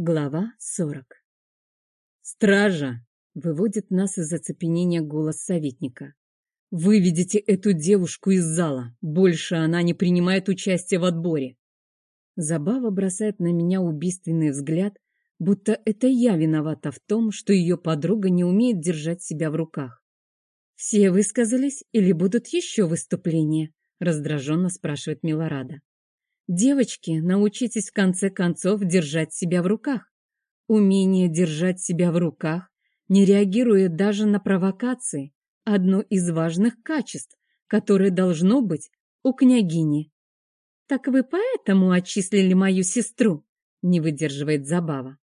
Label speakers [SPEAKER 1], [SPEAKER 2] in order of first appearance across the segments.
[SPEAKER 1] Глава 40 «Стража!» — выводит нас из оцепенения голос советника. «Выведите эту девушку из зала! Больше она не принимает участие в отборе!» Забава бросает на меня убийственный взгляд, будто это я виновата в том, что ее подруга не умеет держать себя в руках. «Все высказались или будут еще выступления?» — раздраженно спрашивает Милорада. Девочки, научитесь в конце концов держать себя в руках. Умение держать себя в руках, не реагируя даже на провокации, одно из важных качеств, которое должно быть у княгини. «Так вы поэтому отчислили мою сестру?» — не выдерживает забава.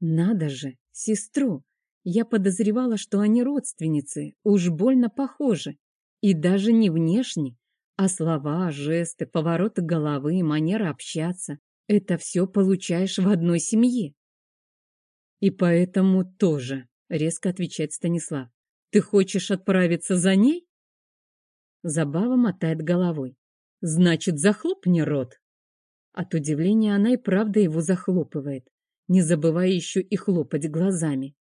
[SPEAKER 1] «Надо же, сестру! Я подозревала, что они родственницы, уж больно похожи, и даже не внешне, а слова, жесты, повороты головы, манера общаться — это все получаешь в одной семье. И поэтому тоже, — резко отвечает Станислав. Ты хочешь отправиться за ней? Забава мотает головой. Значит, захлопни рот. От удивления она и правда его захлопывает, не забывая еще и хлопать глазами.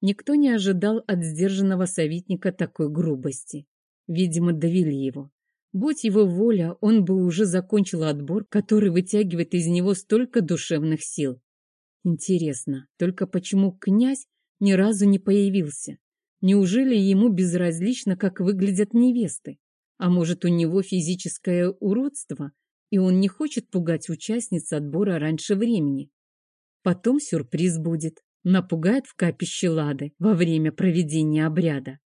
[SPEAKER 1] Никто не ожидал от сдержанного советника такой грубости. Видимо, довели его. Будь его воля, он бы уже закончил отбор, который вытягивает из него столько душевных сил. Интересно, только почему князь ни разу не появился? Неужели ему безразлично, как выглядят невесты? А может, у него физическое уродство, и он не хочет пугать участниц отбора раньше времени? Потом сюрприз будет. Напугает в капище Лады во время проведения обряда.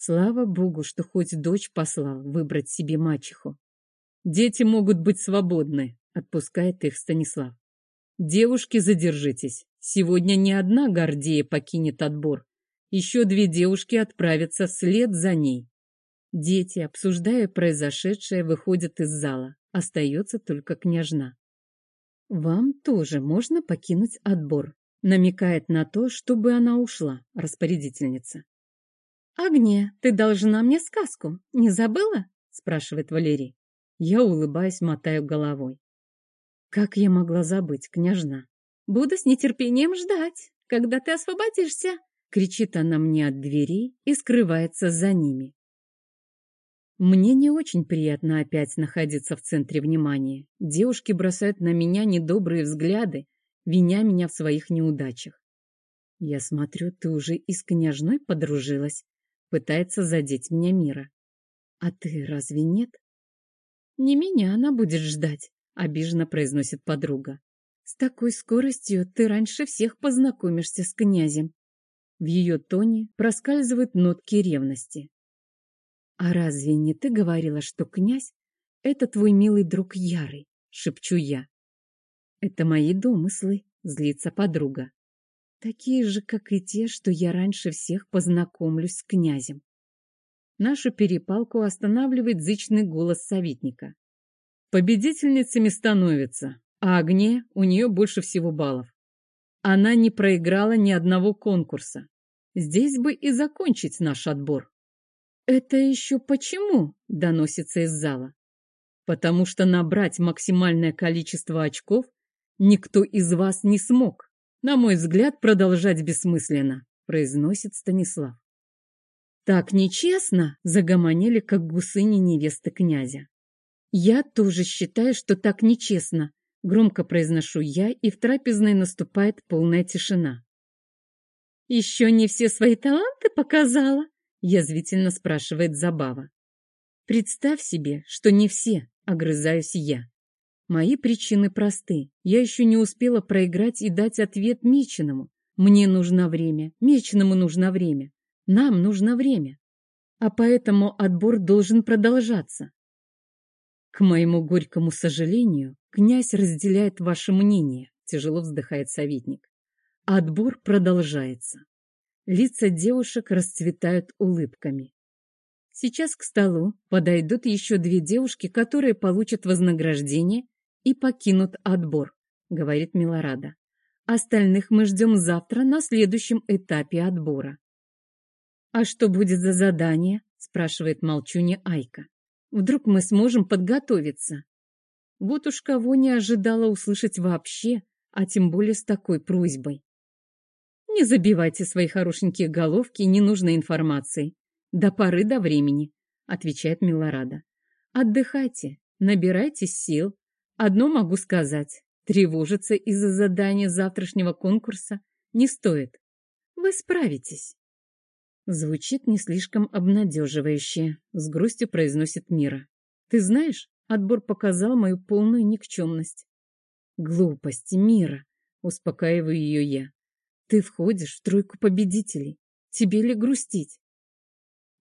[SPEAKER 1] Слава богу, что хоть дочь послал выбрать себе мачеху. Дети могут быть свободны, отпускает их Станислав. Девушки, задержитесь. Сегодня не одна Гордея покинет отбор. Еще две девушки отправятся вслед за ней. Дети, обсуждая произошедшее, выходят из зала. Остается только княжна. «Вам тоже можно покинуть отбор», намекает на то, чтобы она ушла, распорядительница. «Агния, ты должна мне сказку, не забыла?» — спрашивает Валерий. Я, улыбаясь, мотаю головой. «Как я могла забыть, княжна?» «Буду с нетерпением ждать, когда ты освободишься!» — кричит она мне от дверей и скрывается за ними. Мне не очень приятно опять находиться в центре внимания. Девушки бросают на меня недобрые взгляды, виня меня в своих неудачах. Я смотрю, ты уже и с княжной подружилась, Пытается задеть меня Мира. А ты разве нет? Не меня она будет ждать, обиженно произносит подруга. С такой скоростью ты раньше всех познакомишься с князем. В ее тоне проскальзывают нотки ревности. А разве не ты говорила, что князь — это твой милый друг Ярый? Шепчу я. Это мои домыслы, злится подруга. Такие же, как и те, что я раньше всех познакомлюсь с князем. Нашу перепалку останавливает зычный голос советника. Победительницами становится, а Агне у нее больше всего баллов. Она не проиграла ни одного конкурса. Здесь бы и закончить наш отбор. «Это еще почему?» — доносится из зала. «Потому что набрать максимальное количество очков никто из вас не смог. На мой взгляд, продолжать бессмысленно, произносит Станислав. Так нечестно, загомонили, как гусыни невесты князя. Я тоже считаю, что так нечестно, громко произношу я, и в трапезной наступает полная тишина. Еще не все свои таланты показала? Язвительно спрашивает Забава. Представь себе, что не все, огрызаюсь я. Мои причины просты. Я еще не успела проиграть и дать ответ Меченому. Мне нужно время, Меченому нужно время, нам нужно время. А поэтому отбор должен продолжаться. К моему горькому сожалению, князь разделяет ваше мнение, тяжело вздыхает советник. Отбор продолжается. Лица девушек расцветают улыбками. Сейчас к столу подойдут еще две девушки, которые получат вознаграждение и покинут отбор, говорит Милорада. Остальных мы ждем завтра на следующем этапе отбора. А что будет за задание? спрашивает молчуня Айка. Вдруг мы сможем подготовиться? Вот уж кого не ожидала услышать вообще, а тем более с такой просьбой. Не забивайте свои хорошенькие головки ненужной информацией. До поры до времени, отвечает Милорада. Отдыхайте, набирайтесь сил. Одно могу сказать. Тревожиться из-за задания завтрашнего конкурса не стоит. Вы справитесь. Звучит не слишком обнадеживающе, с грустью произносит Мира. Ты знаешь, отбор показал мою полную никчемность. Глупости, Мира, успокаиваю ее я. Ты входишь в тройку победителей. Тебе ли грустить?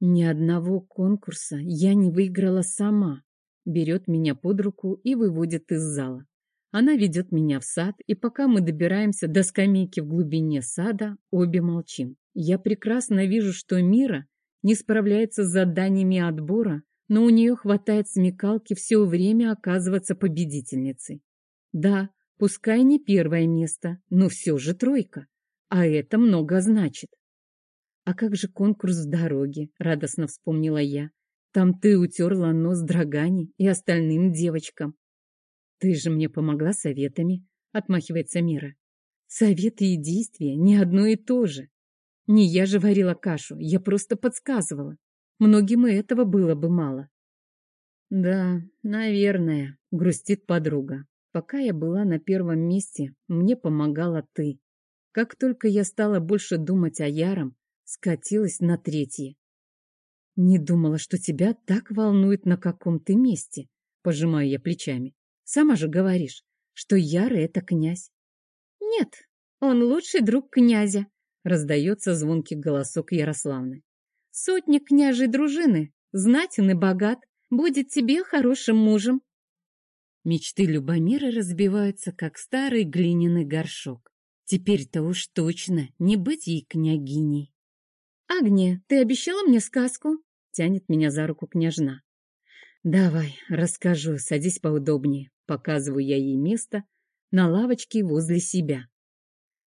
[SPEAKER 1] Ни одного конкурса я не выиграла сама. Берет меня под руку и выводит из зала. Она ведет меня в сад, и пока мы добираемся до скамейки в глубине сада, обе молчим. Я прекрасно вижу, что Мира не справляется с заданиями отбора, но у нее хватает смекалки все время оказываться победительницей. Да, пускай не первое место, но все же тройка. А это много значит. А как же конкурс в дороге, радостно вспомнила я. Там ты утерла нос Драгани и остальным девочкам. Ты же мне помогла советами, отмахивается Мира. Советы и действия не одно и то же. Не я же варила кашу, я просто подсказывала. Многим и этого было бы мало. Да, наверное, грустит подруга. Пока я была на первом месте, мне помогала ты. Как только я стала больше думать о Яром, скатилась на третье. Не думала, что тебя так волнует на каком ты месте, пожимаю я плечами. Сама же говоришь, что Яры — это князь. Нет, он лучший друг князя, раздается звонкий голосок Ярославны. Сотник княжей дружины, знатен и богат, будет тебе хорошим мужем. Мечты Любомира разбиваются, как старый глиняный горшок. Теперь-то уж точно не быть ей княгиней. «Агния, ты обещала мне сказку?» — тянет меня за руку княжна. «Давай, расскажу, садись поудобнее». Показываю я ей место на лавочке возле себя.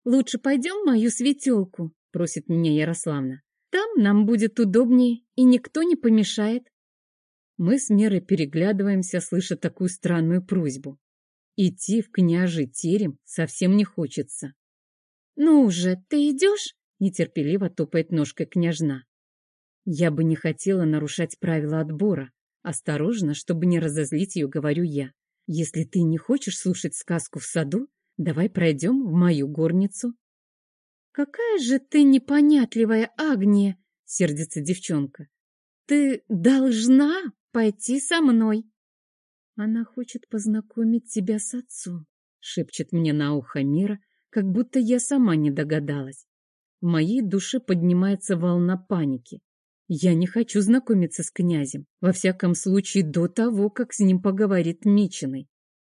[SPEAKER 1] «Лучше пойдем в мою светелку», — просит меня Ярославна. «Там нам будет удобнее, и никто не помешает». Мы с Мерой переглядываемся, слыша такую странную просьбу. Идти в княжий терем совсем не хочется. «Ну же, ты идешь?» — нетерпеливо топает ножкой княжна. Я бы не хотела нарушать правила отбора. Осторожно, чтобы не разозлить ее, говорю я. Если ты не хочешь слушать сказку в саду, давай пройдем в мою горницу. Какая же ты непонятливая, Агния, сердится девчонка. Ты должна пойти со мной. Она хочет познакомить тебя с отцом, шепчет мне на ухо Мира, как будто я сама не догадалась. В моей душе поднимается волна паники. Я не хочу знакомиться с князем, во всяком случае до того, как с ним поговорит Мичиной.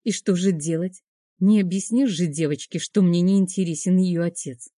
[SPEAKER 1] И что же делать? Не объяснишь же девочке, что мне не интересен ее отец.